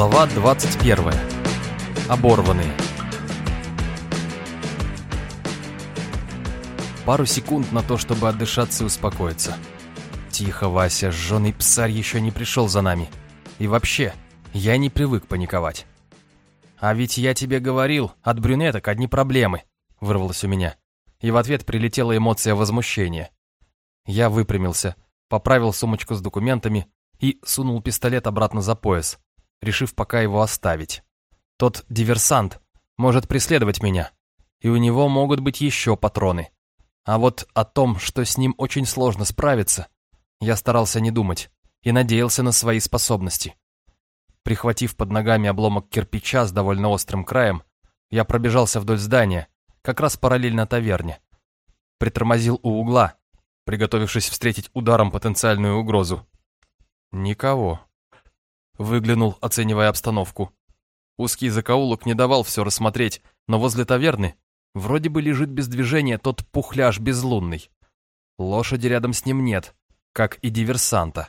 Глава 21. Оборванные. Пару секунд на то, чтобы отдышаться и успокоиться. Тихо, Вася, жженый псарь еще не пришел за нами. И вообще, я не привык паниковать. «А ведь я тебе говорил, от брюнеток одни проблемы», — вырвалось у меня. И в ответ прилетела эмоция возмущения. Я выпрямился, поправил сумочку с документами и сунул пистолет обратно за пояс, решив пока его оставить. Тот диверсант может преследовать меня, и у него могут быть еще патроны. А вот о том, что с ним очень сложно справиться, я старался не думать и надеялся на свои способности. Прихватив под ногами обломок кирпича с довольно острым краем, я пробежался вдоль здания, как раз параллельно таверне. Притормозил у угла, приготовившись встретить ударом потенциальную угрозу. Никого. Выглянул, оценивая обстановку. Узкий закоулок не давал все рассмотреть, но возле таверны вроде бы лежит без движения тот пухляж безлунный. Лошади рядом с ним нет, как и диверсанта.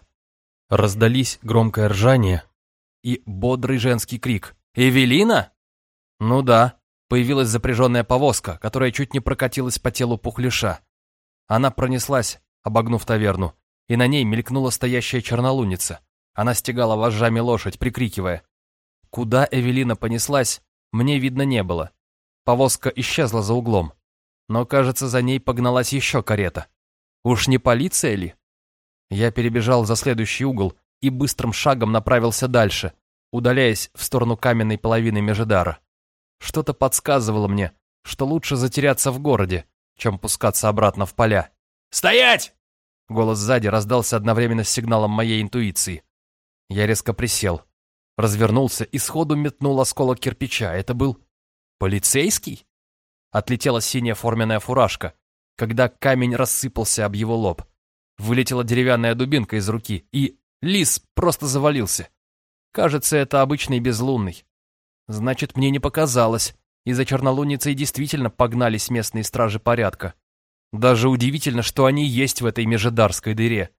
Раздались громкое ржание и бодрый женский крик. «Эвелина?» Ну да, появилась запряженная повозка, которая чуть не прокатилась по телу пухляша. Она пронеслась, обогнув таверну, и на ней мелькнула стоящая чернолуница. Она стегала вожжами лошадь, прикрикивая. Куда Эвелина понеслась, мне видно не было. Повозка исчезла за углом. Но, кажется, за ней погналась еще карета. Уж не полиция ли? Я перебежал за следующий угол и быстрым шагом направился дальше, удаляясь в сторону каменной половины Межидара. Что-то подсказывало мне, что лучше затеряться в городе, чем пускаться обратно в поля. «Стоять!» Голос сзади раздался одновременно с сигналом моей интуиции. Я резко присел, развернулся и сходу метнул осколок кирпича. Это был полицейский? Отлетела синяя форменная фуражка, когда камень рассыпался об его лоб. Вылетела деревянная дубинка из руки, и лис просто завалился. Кажется, это обычный безлунный. Значит, мне не показалось, и за чернолуницей действительно погнались местные стражи порядка. Даже удивительно, что они есть в этой межедарской дыре.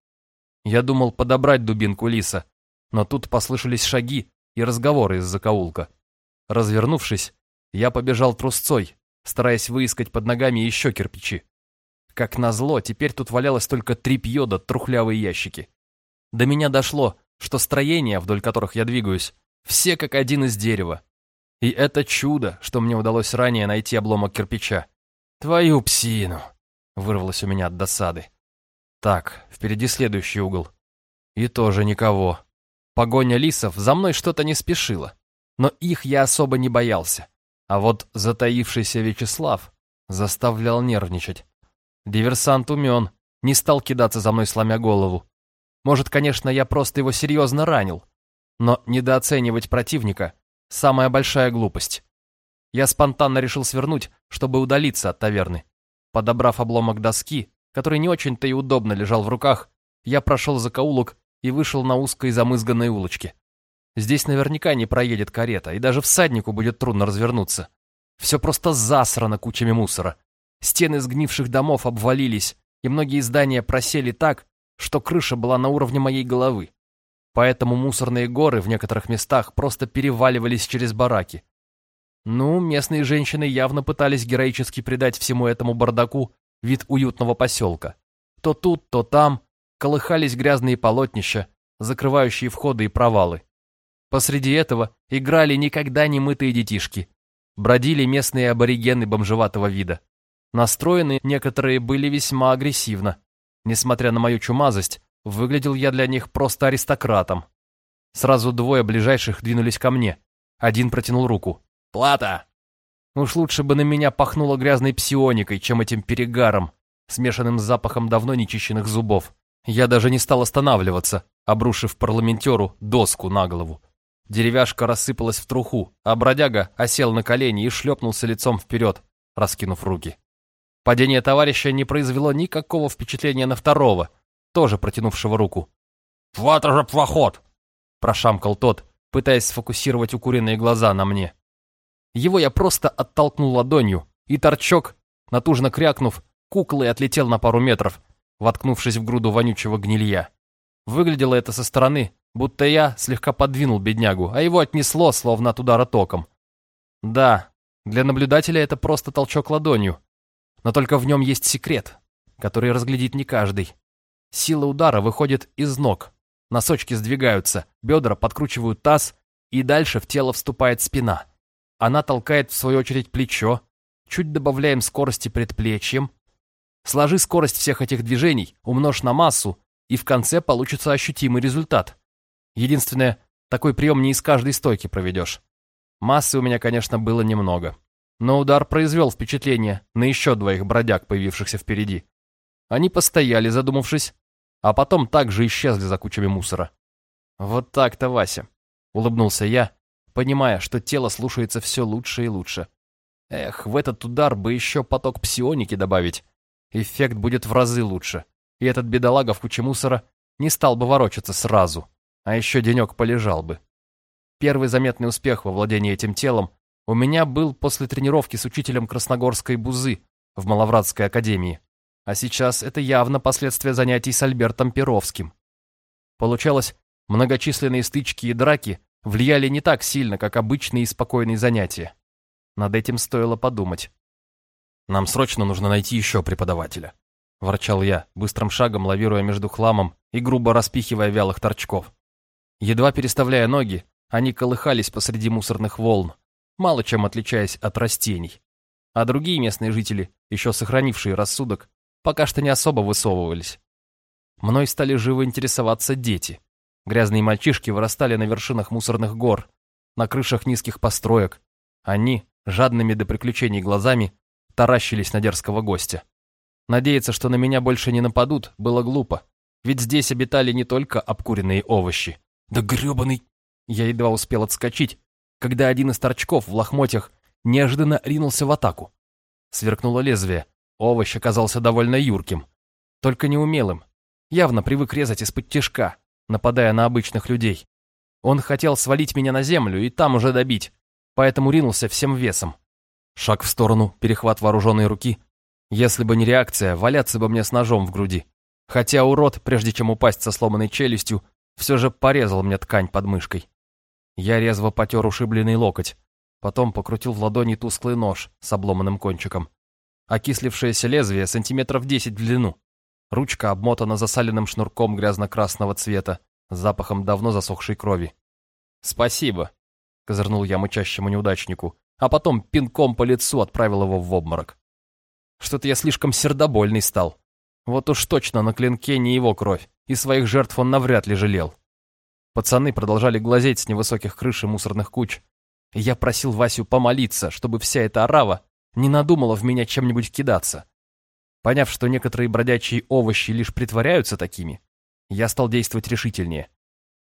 Я думал подобрать дубинку лиса, но тут послышались шаги и разговоры из закоулка. Развернувшись, я побежал трусцой, стараясь выискать под ногами еще кирпичи. Как назло, теперь тут валялось только тряпье да трухлявые ящики. До меня дошло, что строения, вдоль которых я двигаюсь, все как один из дерева. И это чудо, что мне удалось ранее найти обломок кирпича. Твою псину! Вырвалось у меня от досады. Так, впереди следующий угол. И тоже никого. Погоня лисов за мной что-то не спешила, но их я особо не боялся. А вот затаившийся Вячеслав заставлял нервничать. Диверсант умен, не стал кидаться за мной, сломя голову. Может, конечно, я просто его серьезно ранил, но недооценивать противника – самая большая глупость. Я спонтанно решил свернуть, чтобы удалиться от таверны. Подобрав обломок доски, который не очень-то и удобно лежал в руках, я прошел за каулок и вышел на узкой замызганной улочке. Здесь наверняка не проедет карета, и даже всаднику будет трудно развернуться. Все просто засрано кучами мусора. Стены сгнивших домов обвалились, и многие здания просели так, что крыша была на уровне моей головы. Поэтому мусорные горы в некоторых местах просто переваливались через бараки. Ну, местные женщины явно пытались героически придать всему этому бардаку вид уютного поселка. То тут, то там колыхались грязные полотнища, закрывающие входы и провалы. Посреди этого играли никогда не мытые детишки. Бродили местные аборигены бомжеватого вида. Настроены некоторые были весьма агрессивно. Несмотря на мою чумазость, выглядел я для них просто аристократом. Сразу двое ближайших двинулись ко мне. Один протянул руку. «Плата!» Уж лучше бы на меня пахнуло грязной псионикой, чем этим перегаром, смешанным с запахом давно нечищенных зубов. Я даже не стал останавливаться, обрушив парламентеру доску на голову. Деревяшка рассыпалась в труху, а бродяга осел на колени и шлепнулся лицом вперед, раскинув руки. Падение товарища не произвело никакого впечатления на второго, тоже протянувшего руку. «Вот же плоход!» – прошамкал тот, пытаясь сфокусировать укуренные глаза на мне. Его я просто оттолкнул ладонью, и торчок, натужно крякнув, куклой отлетел на пару метров, воткнувшись в груду вонючего гнилья. Выглядело это со стороны, будто я слегка подвинул беднягу, а его отнесло, словно от удара током. Да, для наблюдателя это просто толчок ладонью, но только в нем есть секрет, который разглядит не каждый. Сила удара выходит из ног, носочки сдвигаются, бедра подкручивают таз, и дальше в тело вступает спина. Она толкает, в свою очередь, плечо, чуть добавляем скорости предплечьем. Сложи скорость всех этих движений, умножь на массу, и в конце получится ощутимый результат. Единственное, такой прием не из каждой стойки проведешь. Массы у меня, конечно, было немного. Но удар произвел впечатление на еще двоих бродяг, появившихся впереди. Они постояли, задумавшись, а потом также исчезли за кучами мусора. «Вот так-то, Вася», — улыбнулся я, понимая, что тело слушается все лучше и лучше. Эх, в этот удар бы еще поток псионики добавить. Эффект будет в разы лучше. И этот бедолага в куче мусора не стал бы ворочаться сразу, а еще денек полежал бы. Первый заметный успех во владении этим телом у меня был после тренировки с учителем Красногорской бузы в Маловратской академии. А сейчас это явно последствия занятий с Альбертом Перовским. Получалось, многочисленные стычки и драки влияли не так сильно, как обычные и спокойные занятия. Над этим стоило подумать. «Нам срочно нужно найти еще преподавателя», – ворчал я, быстрым шагом лавируя между хламом и грубо распихивая вялых торчков. Едва переставляя ноги, они колыхались посреди мусорных волн, мало чем отличаясь от растений. А другие местные жители, еще сохранившие рассудок, пока что не особо высовывались. Мной стали живо интересоваться дети. Грязные мальчишки вырастали на вершинах мусорных гор, на крышах низких построек. Они, жадными до приключений глазами, таращились на дерзкого гостя. Надеяться, что на меня больше не нападут, было глупо, ведь здесь обитали не только обкуренные овощи. Да гребаный... Я едва успел отскочить, когда один из торчков в лохмотьях неожиданно ринулся в атаку. Сверкнуло лезвие, Овощ оказался довольно юрким, только неумелым. Явно привык резать из-под тяжка, нападая на обычных людей. Он хотел свалить меня на землю и там уже добить, поэтому ринулся всем весом. Шаг в сторону, перехват вооруженной руки. Если бы не реакция, валяться бы мне с ножом в груди. Хотя урод, прежде чем упасть со сломанной челюстью, все же порезал мне ткань под мышкой. Я резво потер ушибленный локоть, потом покрутил в ладони тусклый нож с обломанным кончиком окислившееся лезвие сантиметров 10 в длину. Ручка обмотана засаленным шнурком грязно-красного цвета, с запахом давно засохшей крови. «Спасибо», — козырнул я мычащему неудачнику, а потом пинком по лицу отправил его в обморок. Что-то я слишком сердобольный стал. Вот уж точно на клинке не его кровь, и своих жертв он навряд ли жалел. Пацаны продолжали глазеть с невысоких крыш и мусорных куч. Я просил Васю помолиться, чтобы вся эта орава не надумала в меня чем-нибудь кидаться. Поняв, что некоторые бродячие овощи лишь притворяются такими, я стал действовать решительнее.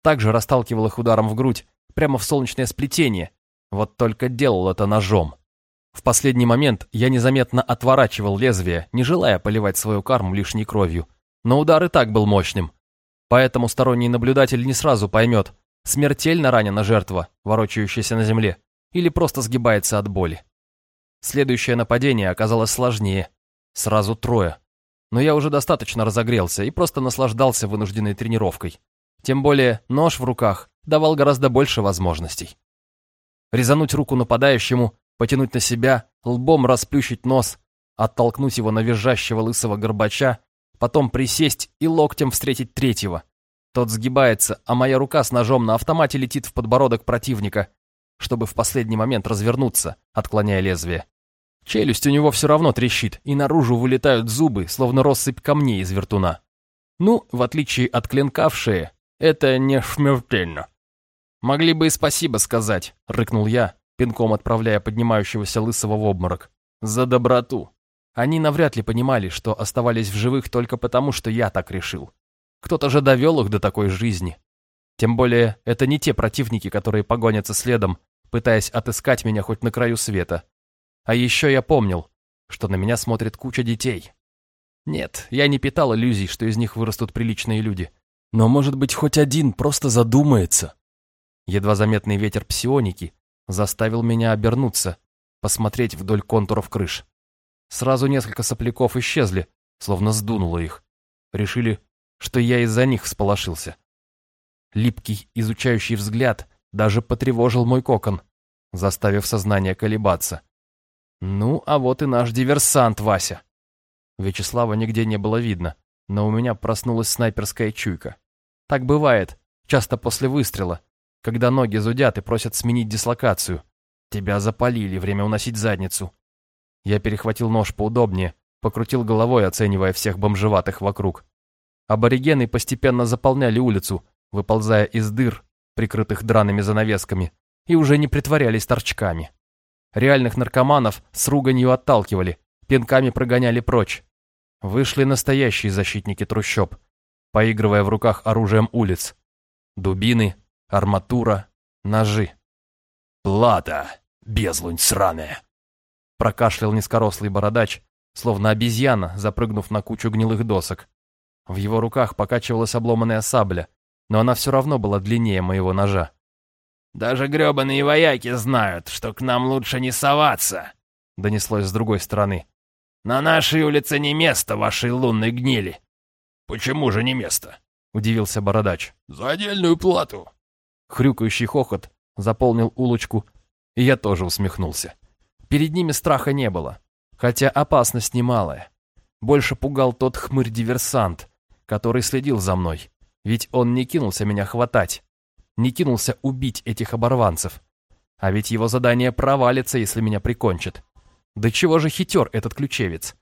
Также расталкивал их ударом в грудь, прямо в солнечное сплетение, вот только делал это ножом. В последний момент я незаметно отворачивал лезвие, не желая поливать свою карму лишней кровью, но удар и так был мощным. Поэтому сторонний наблюдатель не сразу поймет, смертельно ранена жертва, ворочающаяся на земле, или просто сгибается от боли. Следующее нападение оказалось сложнее. Сразу трое. Но я уже достаточно разогрелся и просто наслаждался вынужденной тренировкой. Тем более нож в руках давал гораздо больше возможностей. Резануть руку нападающему, потянуть на себя, лбом расплющить нос, оттолкнуть его на визжащего лысого горбача, потом присесть и локтем встретить третьего. Тот сгибается, а моя рука с ножом на автомате летит в подбородок противника, чтобы в последний момент развернуться, отклоняя лезвие. Челюсть у него все равно трещит, и наружу вылетают зубы, словно россыпь камней из вертуна. Ну, в отличие от клинка в шее, это не смертельно. «Могли бы и спасибо сказать», — рыкнул я, пинком отправляя поднимающегося лысого в обморок. «За доброту». Они навряд ли понимали, что оставались в живых только потому, что я так решил. Кто-то же довел их до такой жизни. Тем более, это не те противники, которые погонятся следом, пытаясь отыскать меня хоть на краю света. А еще я помнил, что на меня смотрит куча детей. Нет, я не питал иллюзий, что из них вырастут приличные люди. Но, может быть, хоть один просто задумается. Едва заметный ветер псионики заставил меня обернуться, посмотреть вдоль контуров крыш. Сразу несколько сопляков исчезли, словно сдунуло их. Решили, что я из-за них всполошился. Липкий, изучающий взгляд даже потревожил мой кокон, заставив сознание колебаться. Ну, а вот и наш диверсант, Вася. Вячеслава нигде не было видно, но у меня проснулась снайперская чуйка. Так бывает, часто после выстрела, когда ноги зудят и просят сменить дислокацию. Тебя запалили, время уносить задницу. Я перехватил нож поудобнее, покрутил головой, оценивая всех бомжеватых вокруг. Аборигены постепенно заполняли улицу, выползая из дыр, прикрытых драными занавесками, и уже не притворялись торчками. Реальных наркоманов с руганью отталкивали, пинками прогоняли прочь. Вышли настоящие защитники трущоб, поигрывая в руках оружием улиц. Дубины, арматура, ножи. «Плата, безлунь сраная!» Прокашлял низкорослый бородач, словно обезьяна, запрыгнув на кучу гнилых досок. В его руках покачивалась обломанная сабля, но она все равно была длиннее моего ножа. «Даже гребаные вояки знают, что к нам лучше не соваться», — донеслось с другой стороны. «На нашей улице не место вашей лунной гнили». «Почему же не место?» — удивился бородач. «За отдельную плату». Хрюкающий хохот заполнил улочку, и я тоже усмехнулся. Перед ними страха не было, хотя опасность немалая. Больше пугал тот хмырь-диверсант, который следил за мной, ведь он не кинулся меня хватать, не кинулся убить этих оборванцев. А ведь его задание провалится, если меня прикончат. Да чего же хитер этот ключевец?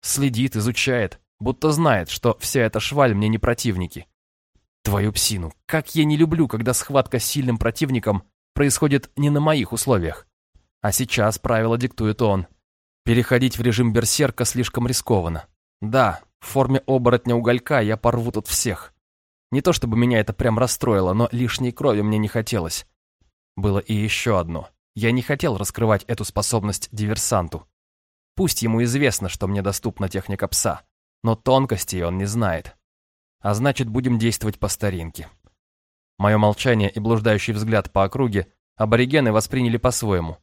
Следит, изучает, будто знает, что вся эта шваль мне не противники. Твою псину, как я не люблю, когда схватка с сильным противником происходит не на моих условиях. А сейчас правила диктует он. Переходить в режим берсерка слишком рискованно. Да, в форме оборотня уголька я порву тут всех. Не то чтобы меня это прям расстроило, но лишней крови мне не хотелось. Было и еще одно. Я не хотел раскрывать эту способность диверсанту. Пусть ему известно, что мне доступна техника пса, но тонкостей он не знает. А значит, будем действовать по старинке. Мое молчание и блуждающий взгляд по округе аборигены восприняли по-своему.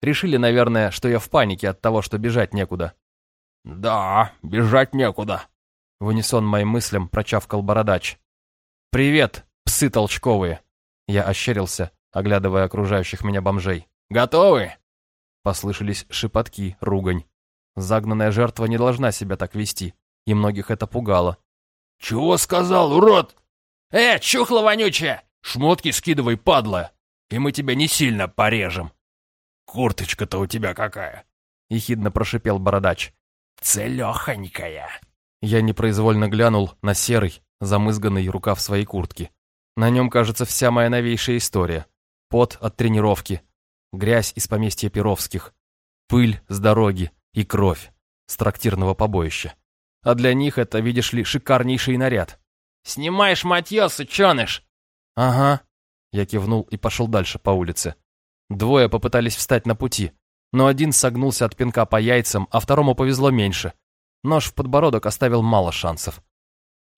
Решили, наверное, что я в панике от того, что бежать некуда. «Да, бежать некуда», — в унисон моим мыслям прочавкал бородач. «Привет, псы толчковые!» Я ощерился, оглядывая окружающих меня бомжей. «Готовы?» Послышались шепотки, ругань. Загнанная жертва не должна себя так вести, и многих это пугало. «Чего сказал, урод?» «Э, чухла вонючая! Шмотки скидывай, падла, и мы тебя не сильно порежем!» «Курточка-то у тебя какая?» — ехидно прошипел бородач. «Целехонькая!» Я непроизвольно глянул на серый, замызганный рукав своей куртки. На нем, кажется, вся моя новейшая история. Пот от тренировки, грязь из поместья Перовских, пыль с дороги и кровь с трактирного побоища. А для них это, видишь ли, шикарнейший наряд. «Снимаешь матье, сученыш!» «Ага». Я кивнул и пошел дальше по улице. Двое попытались встать на пути, но один согнулся от пинка по яйцам, а второму повезло меньше. Нож в подбородок оставил мало шансов.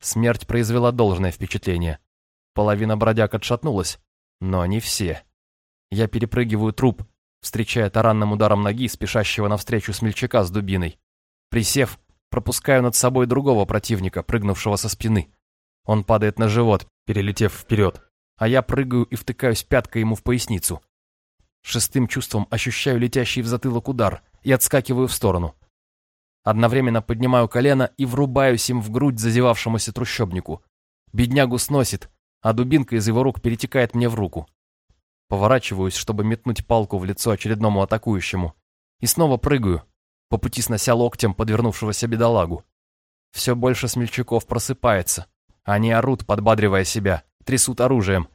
Смерть произвела должное впечатление. Половина бродяг отшатнулась, но не все. Я перепрыгиваю труп, встречая таранным ударом ноги спешащего навстречу смельчака с дубиной. Присев, пропускаю над собой другого противника, прыгнувшего со спины. Он падает на живот, перелетев вперед, а я прыгаю и втыкаюсь пяткой ему в поясницу. Шестым чувством ощущаю летящий в затылок удар и отскакиваю в сторону. Одновременно поднимаю колено и врубаюсь им в грудь зазевавшемуся трущобнику. Беднягу сносит, а дубинка из его рук перетекает мне в руку. Поворачиваюсь, чтобы метнуть палку в лицо очередному атакующему. И снова прыгаю, по пути снося локтем подвернувшегося бедолагу. Все больше смельчаков просыпается. Они орут, подбадривая себя, трясут оружием.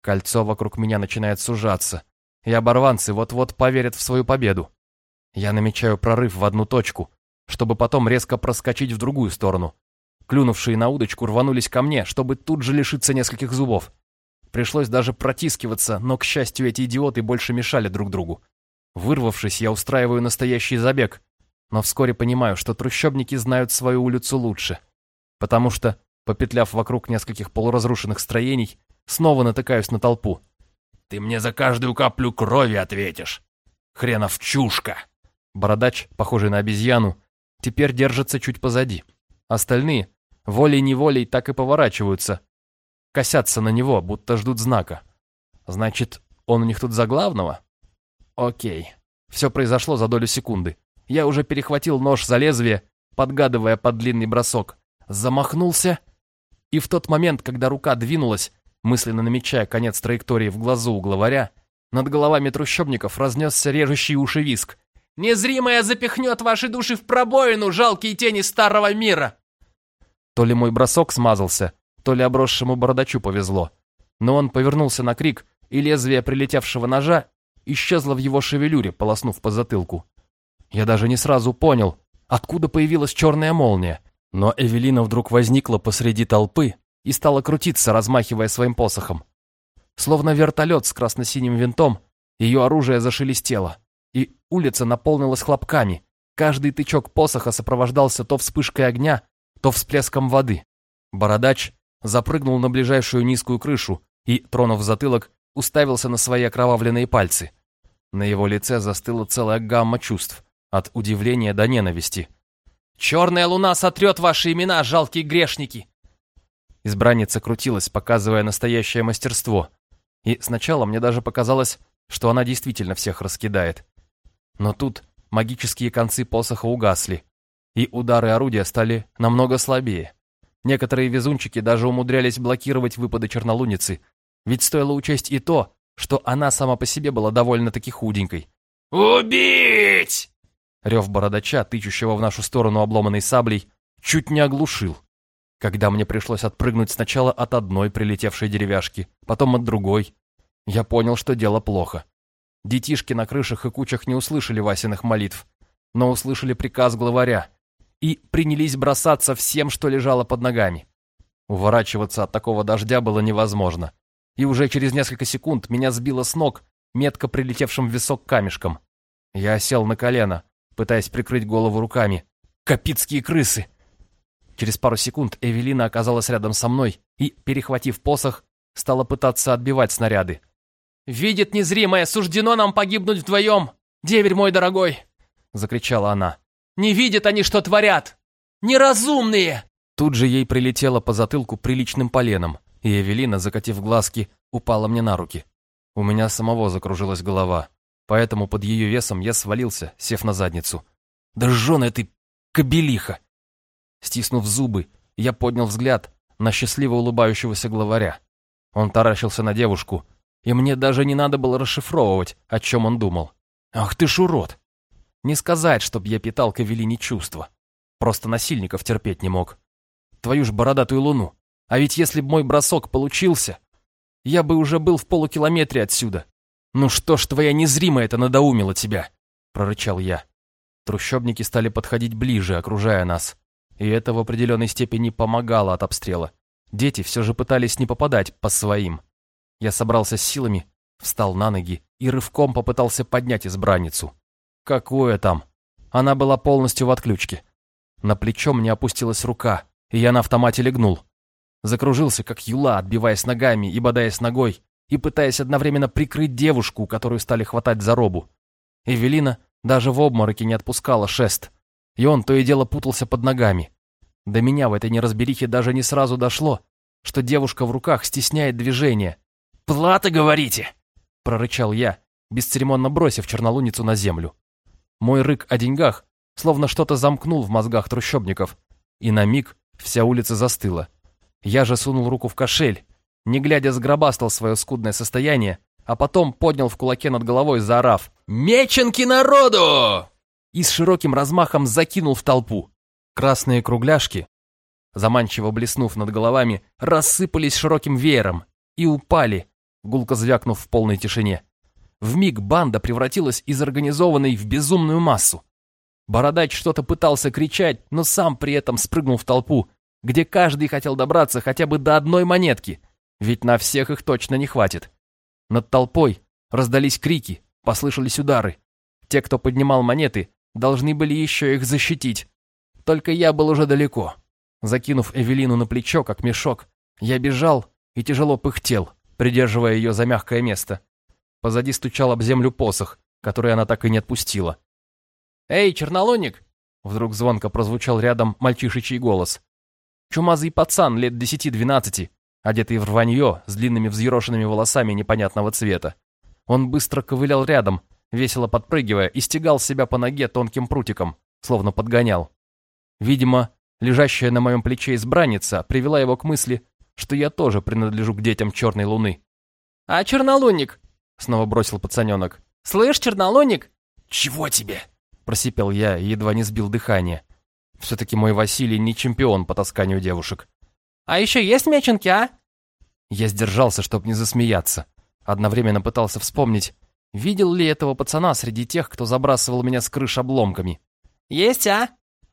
Кольцо вокруг меня начинает сужаться и оборванцы вот-вот поверят в свою победу. Я намечаю прорыв в одну точку, чтобы потом резко проскочить в другую сторону. Клюнувшие на удочку рванулись ко мне, чтобы тут же лишиться нескольких зубов. Пришлось даже протискиваться, но, к счастью, эти идиоты больше мешали друг другу. Вырвавшись, я устраиваю настоящий забег, но вскоре понимаю, что трущобники знают свою улицу лучше, потому что, попетляв вокруг нескольких полуразрушенных строений, снова натыкаюсь на толпу. Ты мне за каждую каплю крови ответишь. Хренов чушка. Бородач, похожий на обезьяну, теперь держится чуть позади. Остальные, волей-неволей, так и поворачиваются. косятся на него, будто ждут знака. Значит, он у них тут за главного? Окей. Все произошло за долю секунды. Я уже перехватил нож за лезвие, подгадывая под длинный бросок. Замахнулся, и в тот момент, когда рука двинулась, мысленно намечая конец траектории в глазу у главаря, над головами трущобников разнесся режущий уши виск. «Незримая запихнет ваши души в пробоину, жалкие тени старого мира!» То ли мой бросок смазался, то ли обросшему бородачу повезло. Но он повернулся на крик, и лезвие прилетевшего ножа исчезло в его шевелюре, полоснув по затылку. Я даже не сразу понял, откуда появилась черная молния, но Эвелина вдруг возникла посреди толпы и стала крутиться, размахивая своим посохом. Словно вертолет с красно-синим винтом, ее оружие зашелестело, и улица наполнилась хлопками. Каждый тычок посоха сопровождался то вспышкой огня, то всплеском воды. Бородач запрыгнул на ближайшую низкую крышу и, тронув затылок, уставился на свои окровавленные пальцы. На его лице застыла целая гамма чувств, от удивления до ненависти. «Черная луна сотрет ваши имена, жалкие грешники!» Избранница крутилась, показывая настоящее мастерство. И сначала мне даже показалось, что она действительно всех раскидает. Но тут магические концы посоха угасли, и удары орудия стали намного слабее. Некоторые везунчики даже умудрялись блокировать выпады чернолуницы, ведь стоило учесть и то, что она сама по себе была довольно-таки худенькой. «Убить!» Рев бородача, тычущего в нашу сторону обломанной саблей, чуть не оглушил. Когда мне пришлось отпрыгнуть сначала от одной прилетевшей деревяшки, потом от другой, я понял, что дело плохо. Детишки на крышах и кучах не услышали Васиных молитв, но услышали приказ главаря и принялись бросаться всем, что лежало под ногами. Уворачиваться от такого дождя было невозможно и уже через несколько секунд меня сбило с ног метко прилетевшим в висок камешком. Я сел на колено, пытаясь прикрыть голову руками. Капитские крысы! Через пару секунд Эвелина оказалась рядом со мной и, перехватив посох, стала пытаться отбивать снаряды. «Видит незримое, суждено нам погибнуть вдвоем! Деверь мой дорогой!» — закричала она. «Не видят они, что творят! Неразумные!» Тут же ей прилетело по затылку приличным поленом и Эвелина, закатив глазки, упала мне на руки. У меня самого закружилась голова, поэтому под ее весом я свалился, сев на задницу. «Да жженая ты, кобелиха!» Стиснув зубы, я поднял взгляд на счастливо улыбающегося главаря. Он таращился на девушку, и мне даже не надо было расшифровывать, о чем он думал. «Ах ты ж урод!» Не сказать, чтоб я питал к Эвелине чувства. Просто насильников терпеть не мог. Твою ж бородатую луну. А ведь если бы мой бросок получился, я бы уже был в полукилометре отсюда. Ну что ж твоя незримая это надоумила тебя, прорычал я. Трущобники стали подходить ближе, окружая нас. И это в определенной степени помогало от обстрела. Дети все же пытались не попадать по своим. Я собрался с силами, встал на ноги и рывком попытался поднять избранницу. Какое там? Она была полностью в отключке. На плечо мне опустилась рука, и я на автомате легнул. Закружился, как юла, отбиваясь ногами и бодаясь ногой, и пытаясь одновременно прикрыть девушку, которую стали хватать за робу. Эвелина даже в обмороке не отпускала шест, и он то и дело путался под ногами. До меня в этой неразберихе даже не сразу дошло, что девушка в руках стесняет движение. «Плата, говорите?» — прорычал я, бесцеремонно бросив чернолуницу на землю. Мой рык о деньгах словно что-то замкнул в мозгах трущобников, и на миг вся улица застыла. Я же сунул руку в кошель, не глядя сгробастал свое скудное состояние, а потом поднял в кулаке над головой, заорав «Меченки народу!» и с широким размахом закинул в толпу. Красные кругляшки, заманчиво блеснув над головами, рассыпались широким веером и упали, гулко звякнув в полной тишине. В миг банда превратилась из организованной в безумную массу. Бородач что-то пытался кричать, но сам при этом спрыгнул в толпу, где каждый хотел добраться хотя бы до одной монетки, ведь на всех их точно не хватит. Над толпой раздались крики, послышались удары. Те, кто поднимал монеты, должны были еще их защитить. Только я был уже далеко. Закинув Эвелину на плечо, как мешок, я бежал и тяжело пыхтел, придерживая ее за мягкое место. Позади стучал об землю посох, который она так и не отпустила. «Эй, чернолунник!» Вдруг звонко прозвучал рядом мальчишечий голос. Чумазый пацан лет десяти-двенадцати, одетый в рванье, с длинными взъерошенными волосами непонятного цвета. Он быстро ковылял рядом, весело подпрыгивая, и стегал себя по ноге тонким прутиком, словно подгонял. Видимо, лежащая на моем плече избранница привела его к мысли, что я тоже принадлежу к детям Черной Луны. «А чернолунник?» — снова бросил пацаненок. «Слышь, чернолунник?» «Чего тебе?» — просипел я и едва не сбил дыхание. Все-таки мой Василий не чемпион по тасканию девушек. «А еще есть меченки, а?» Я сдержался, чтобы не засмеяться. Одновременно пытался вспомнить, видел ли этого пацана среди тех, кто забрасывал меня с крыш обломками. «Есть, а?»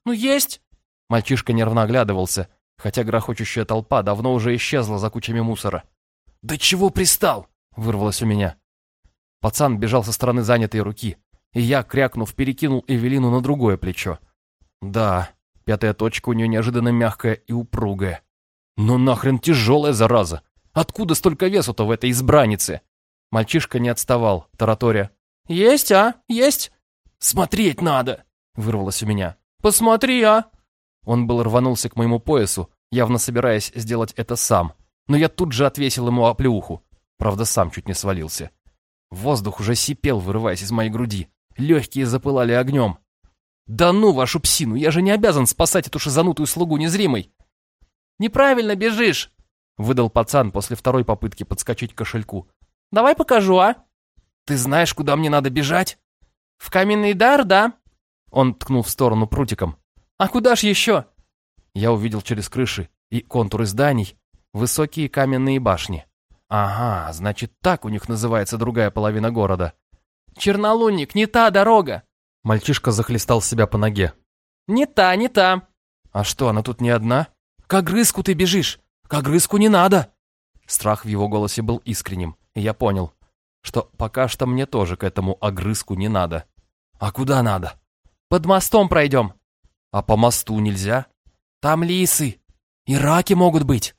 «Ну, есть!» Мальчишка нервно оглядывался, хотя грохочущая толпа давно уже исчезла за кучами мусора. «Да чего пристал?» — вырвалось у меня. Пацан бежал со стороны занятой руки, и я, крякнув, перекинул Эвелину на другое плечо. Да, пятая точка у нее неожиданно мягкая и упругая. Но нахрен тяжелая зараза! Откуда столько весу-то в этой избраннице? Мальчишка не отставал, тараторя. «Есть, а? Есть!» «Смотреть надо!» — вырвалось у меня. «Посмотри, а!» Он был рванулся к моему поясу, явно собираясь сделать это сам. Но я тут же отвесил ему оплеуху. Правда, сам чуть не свалился. Воздух уже сипел, вырываясь из моей груди. Легкие запылали огнем. «Да ну вашу псину, я же не обязан спасать эту шизанутую слугу незримой!» «Неправильно бежишь!» — выдал пацан после второй попытки подскочить к кошельку. «Давай покажу, а?» «Ты знаешь, куда мне надо бежать?» «В каменный дар, да?» Он ткнул в сторону прутиком. «А куда ж еще?» Я увидел через крыши и контуры зданий высокие каменные башни. Ага, значит, так у них называется другая половина города. «Чернолунник, не та дорога!» Мальчишка захлестал себя по ноге. «Не та, не та!» «А что, она тут не одна?» «К огрызку ты бежишь! К огрызку не надо!» Страх в его голосе был искренним, и я понял, что пока что мне тоже к этому огрызку не надо. «А куда надо?» «Под мостом пройдем». «А по мосту нельзя?» «Там лисы. И раки могут быть».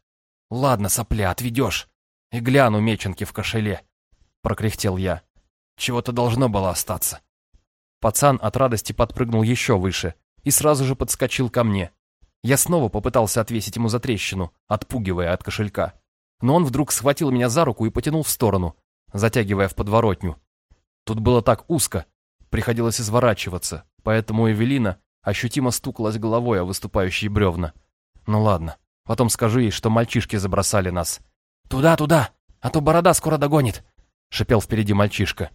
«Ладно, сопля, отведешь. И гляну меченки в кошеле», — прокряхтел я. «Чего-то должно было остаться». Пацан от радости подпрыгнул еще выше и сразу же подскочил ко мне. Я снова попытался отвесить ему за трещину, отпугивая от кошелька. Но он вдруг схватил меня за руку и потянул в сторону, затягивая в подворотню. Тут было так узко, приходилось изворачиваться, поэтому Эвелина ощутимо стукалась головой о выступающие бревна. Ну ладно, потом скажу ей, что мальчишки забросали нас. «Туда, туда, а то борода скоро догонит», — шипел впереди мальчишка.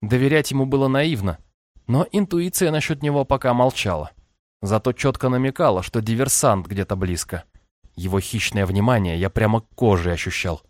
Доверять ему было наивно, но интуиция насчет него пока молчала. Зато четко намекала, что диверсант где-то близко. Его хищное внимание я прямо кожей ощущал.